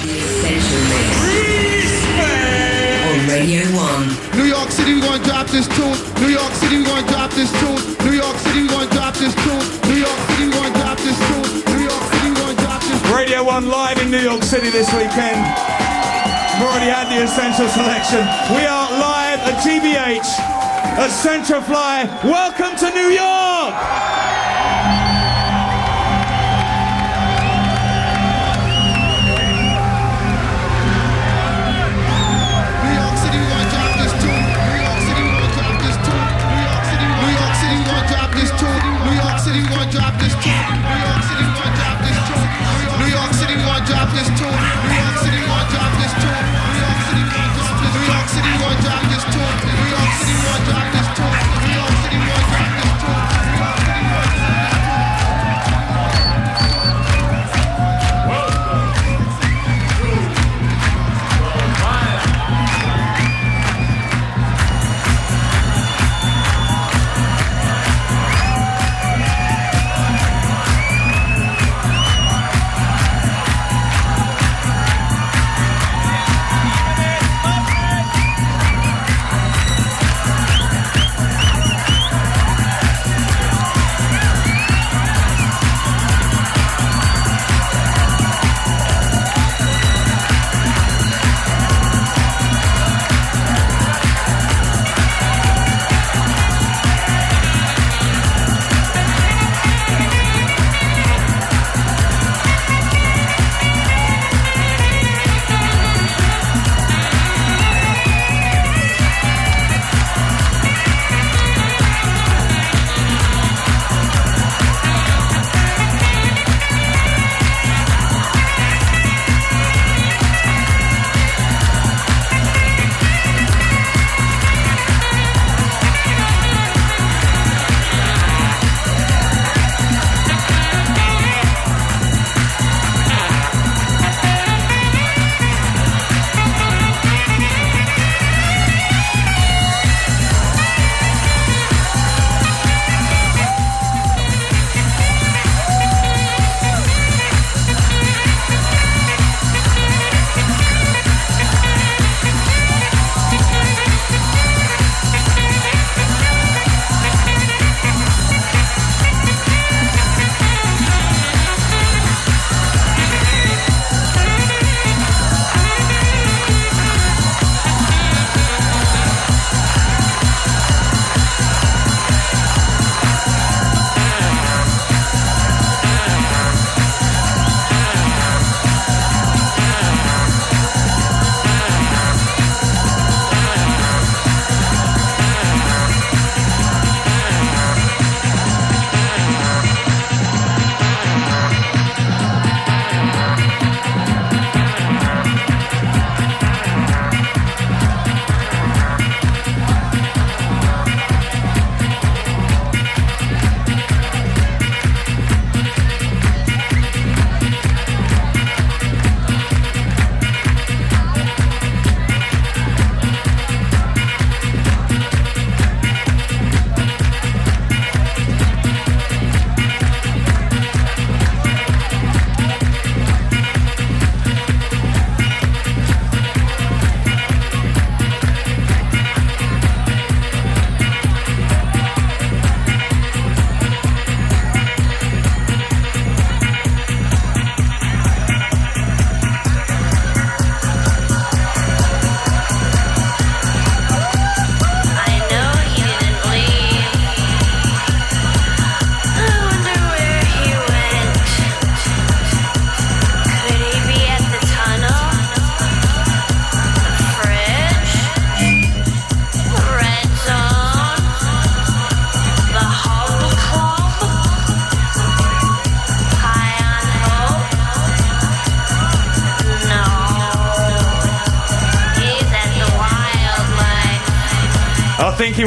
The Essential Mix. On Radio 1. New York City, we gonna drop this tune. New York City, we gonna drop this tune. New York City, we gonna drop this tune. New York City, we gonna drop this tune. New York City, we gonna drop this tune. Radio 1 live in New York City this weekend. We've already had the Essential Selection. We are live at GBH at Centrofly. Welcome to New York! New York City, gonna drop this tune. New York City, gonna drop this tune.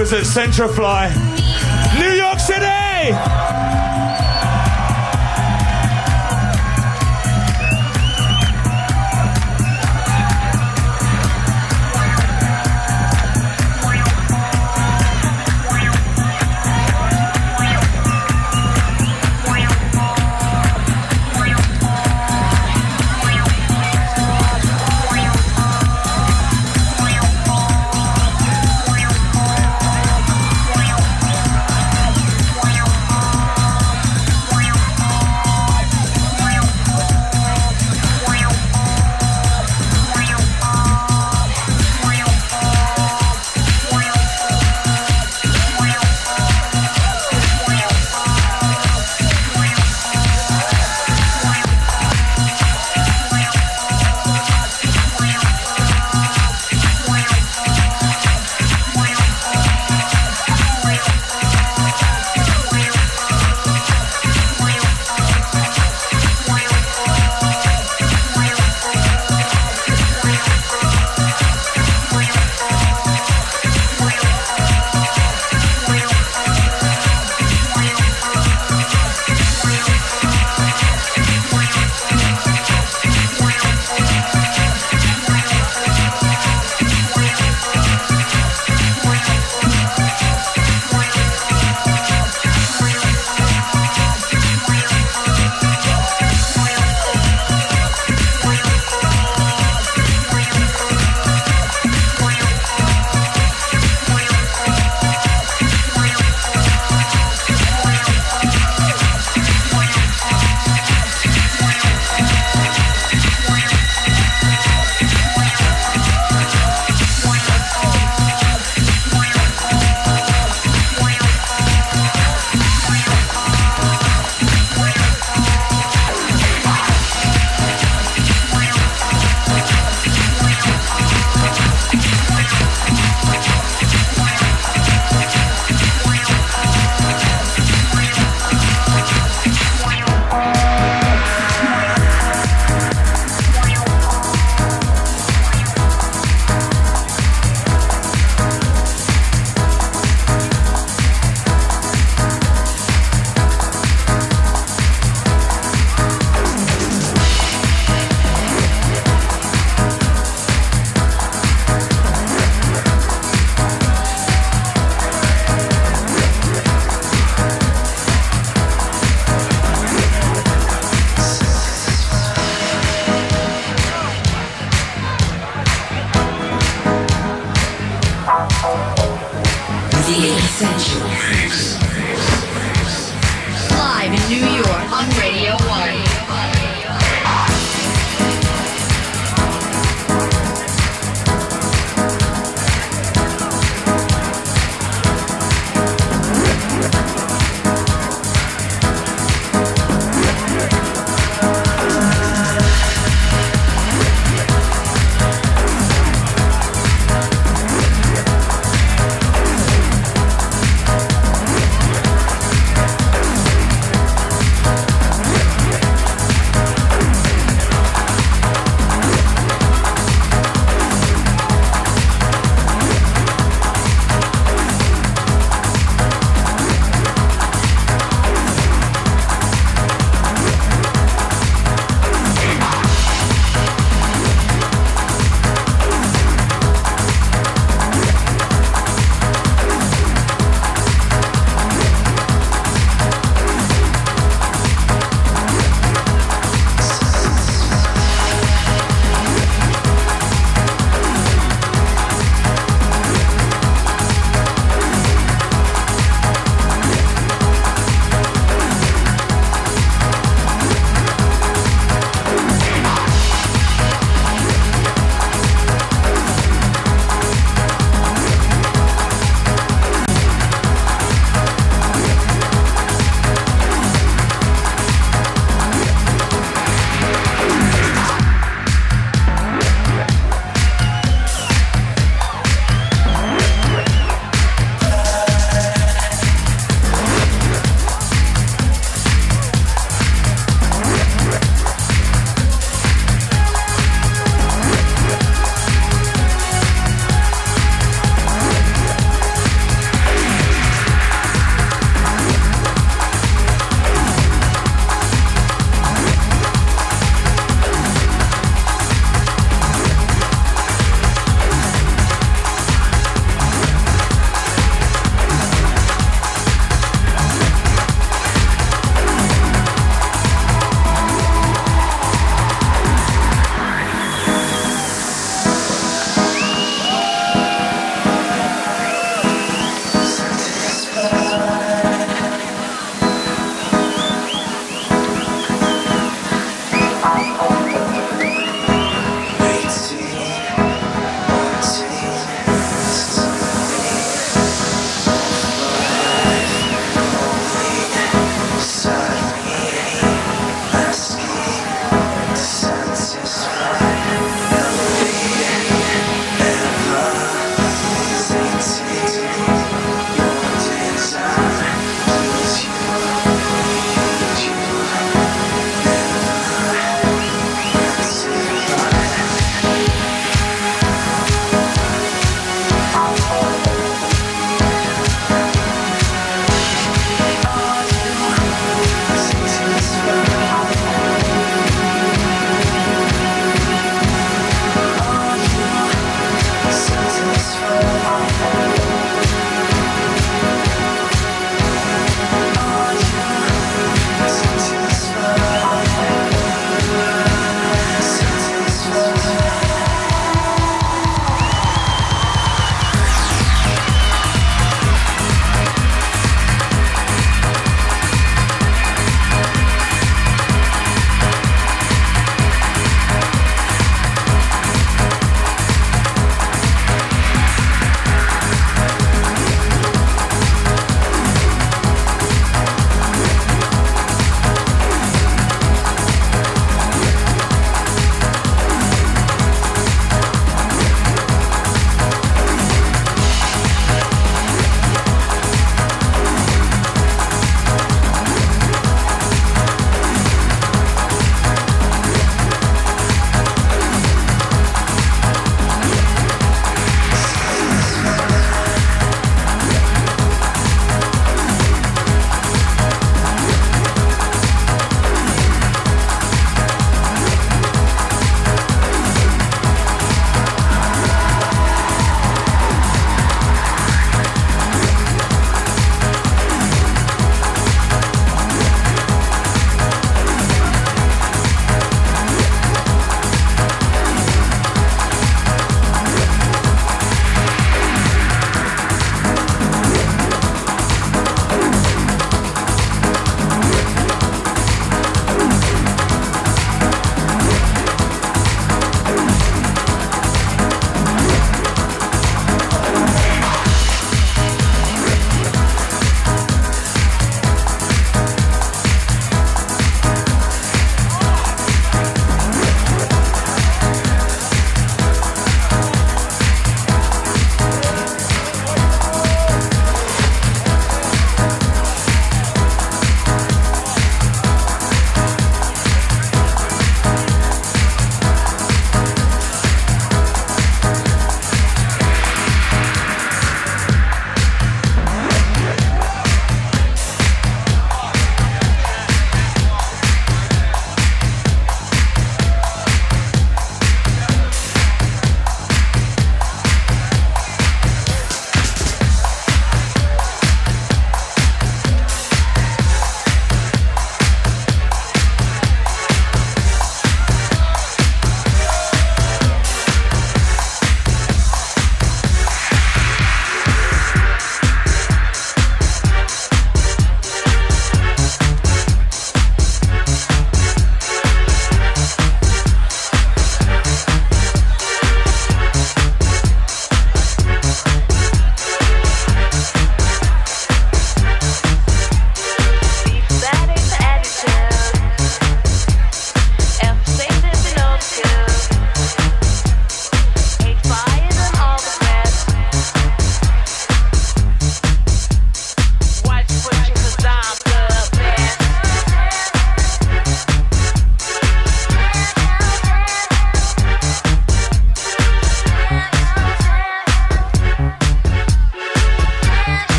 Was at Centrofly.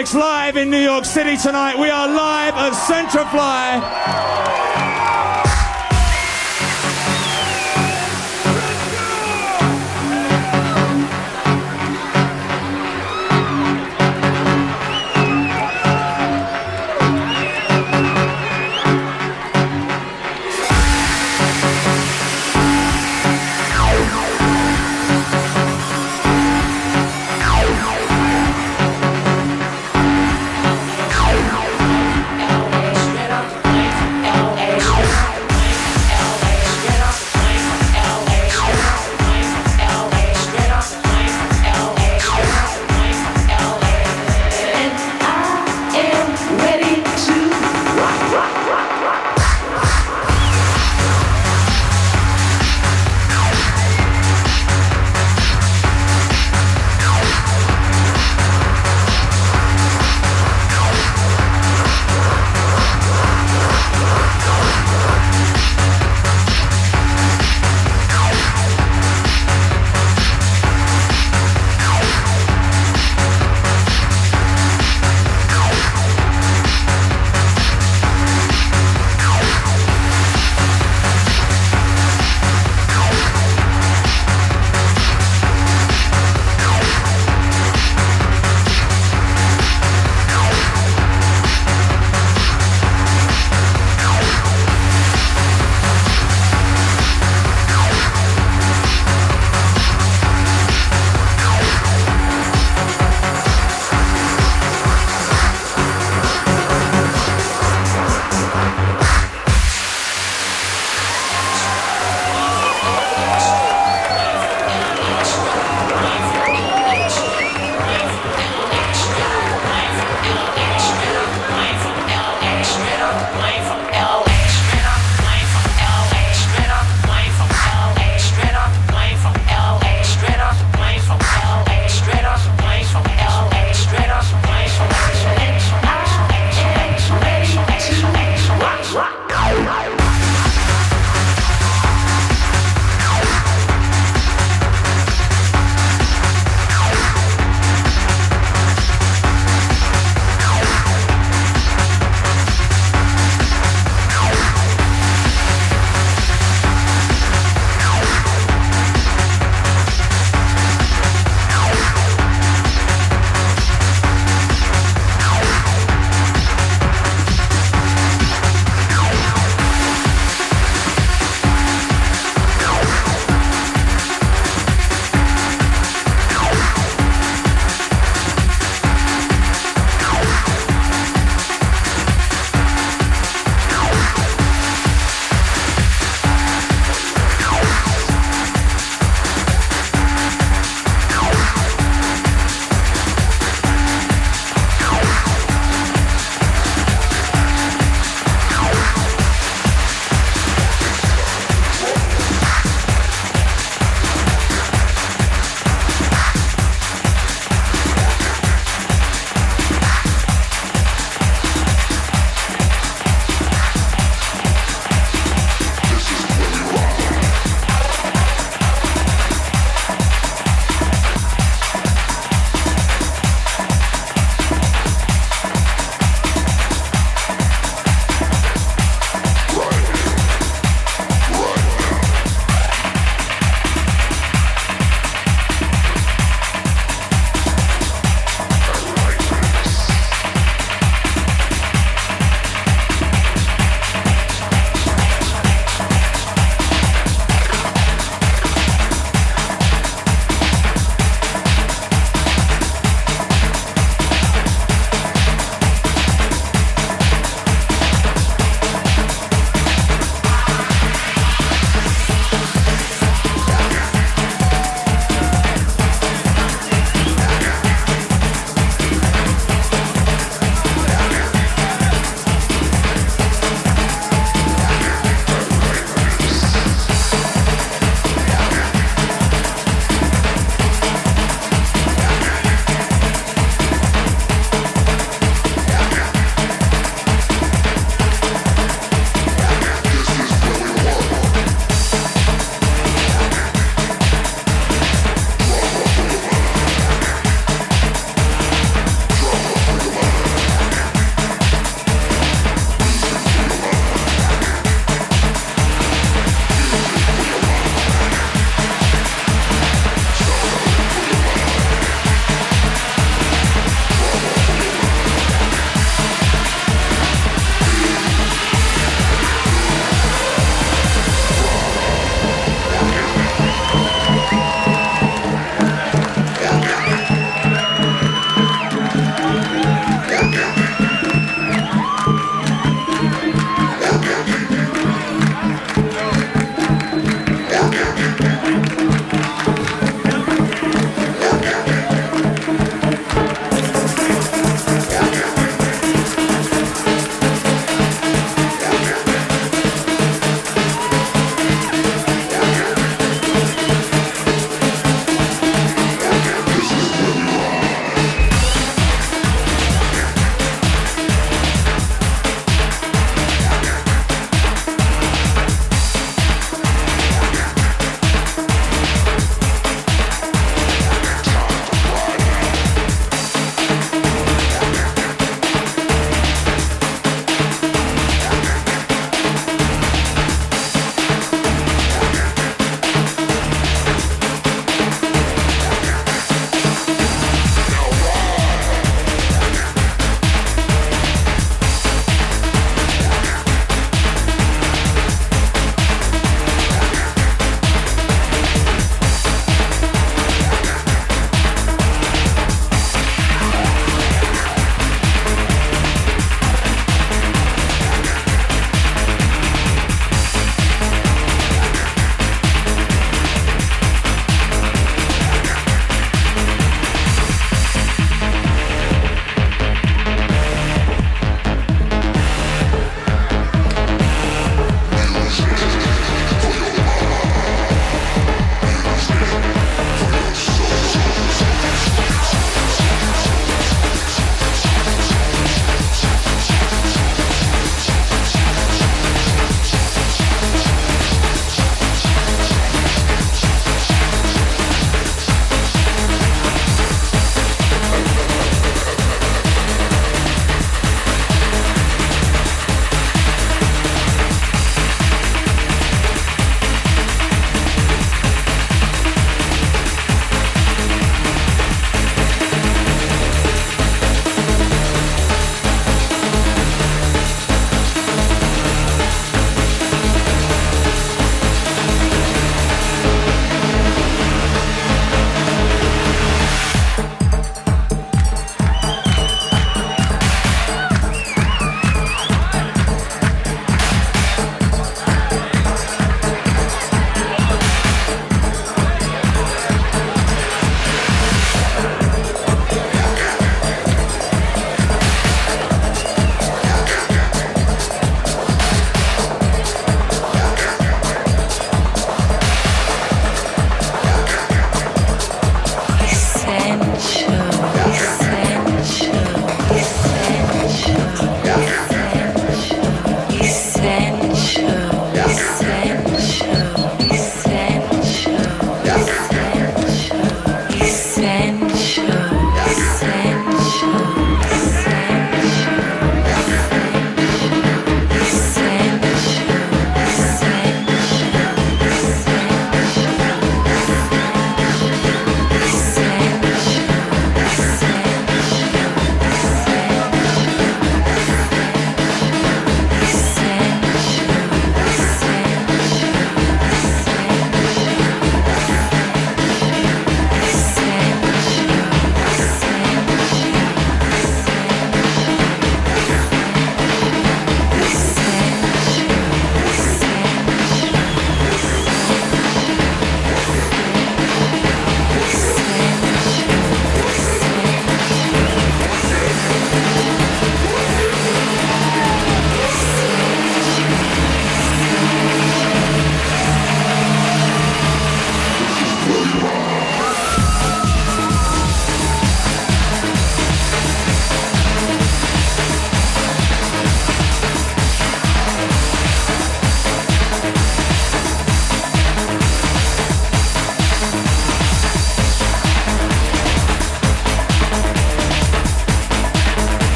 Live in New York City tonight. We are live at Central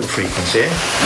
low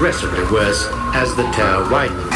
progressively worse as the tear widens.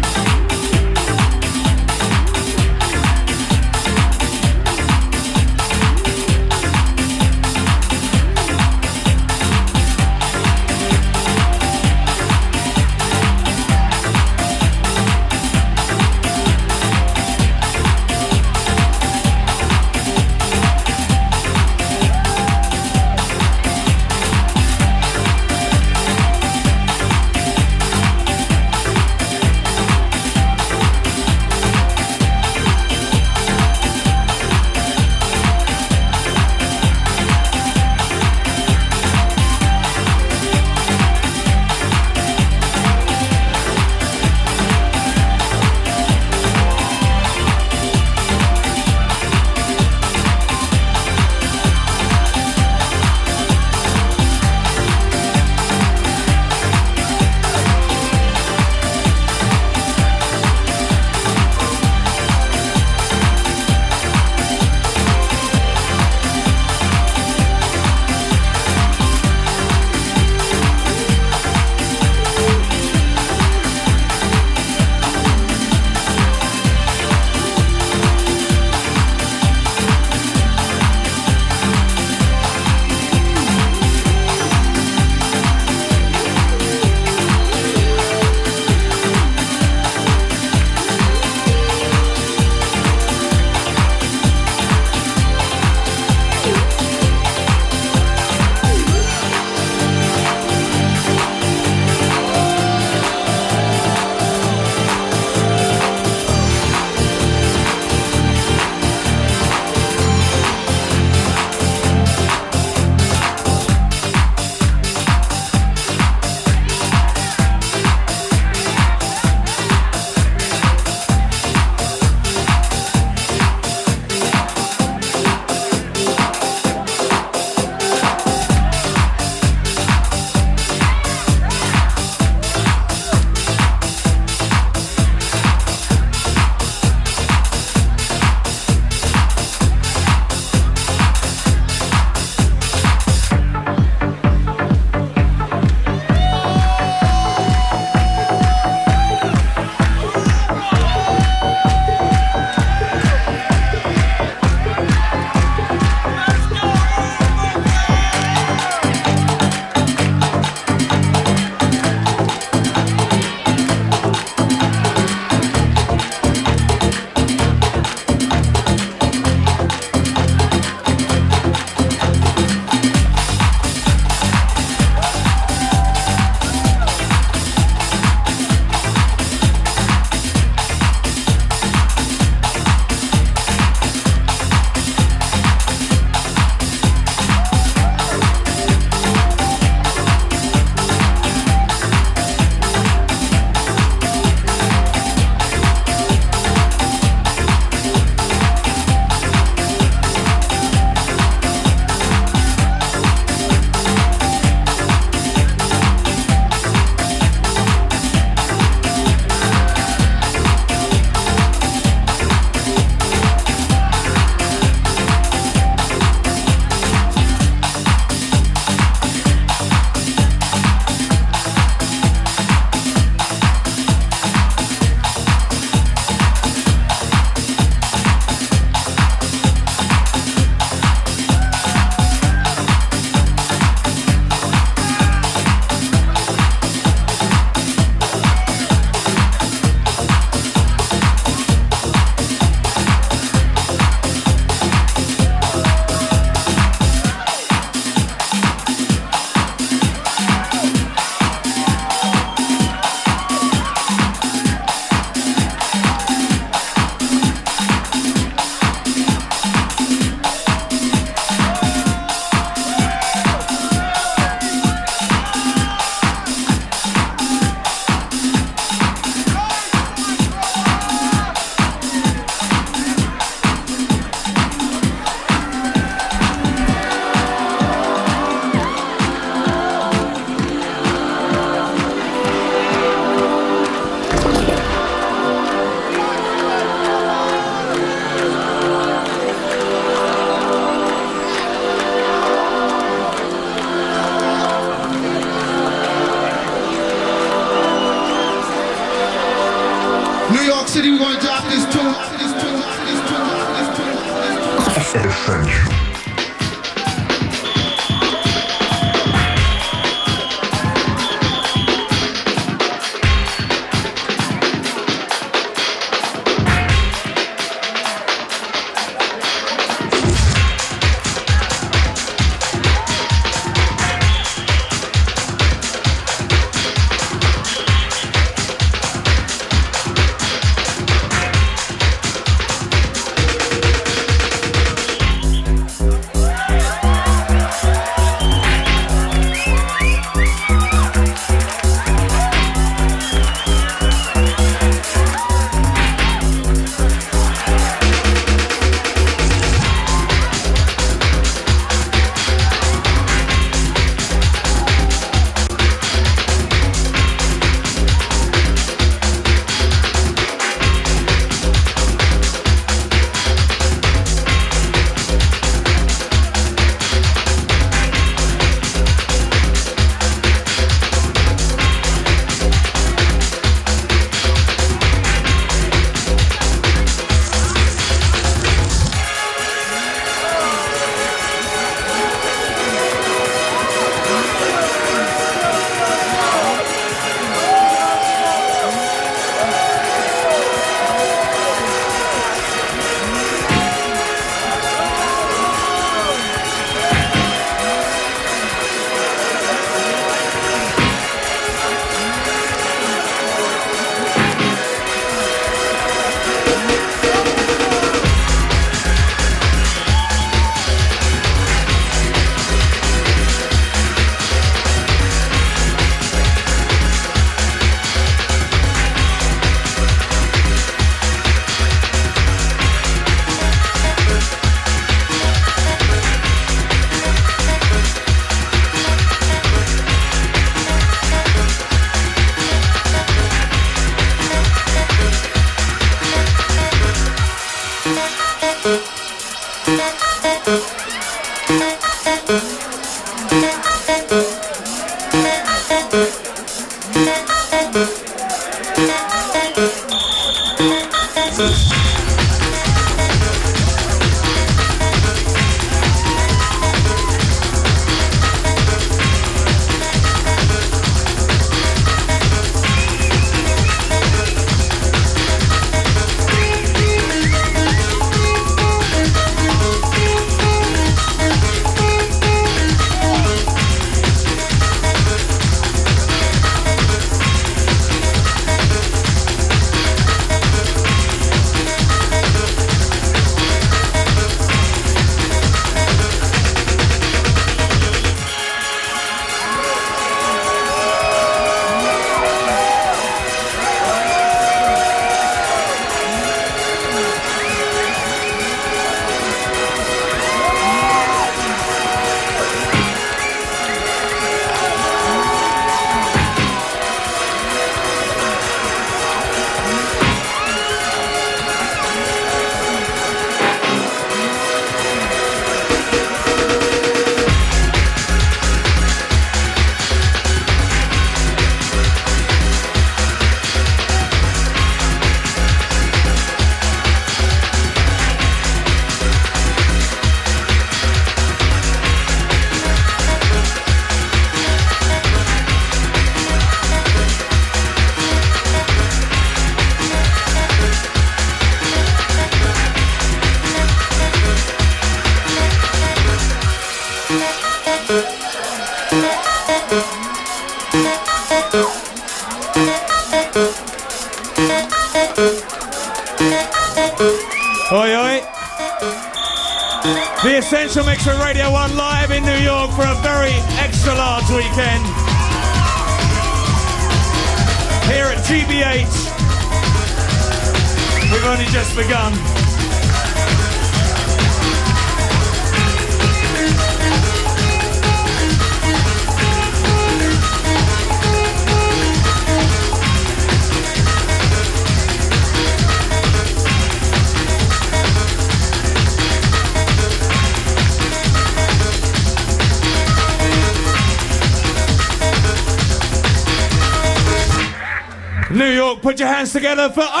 Together for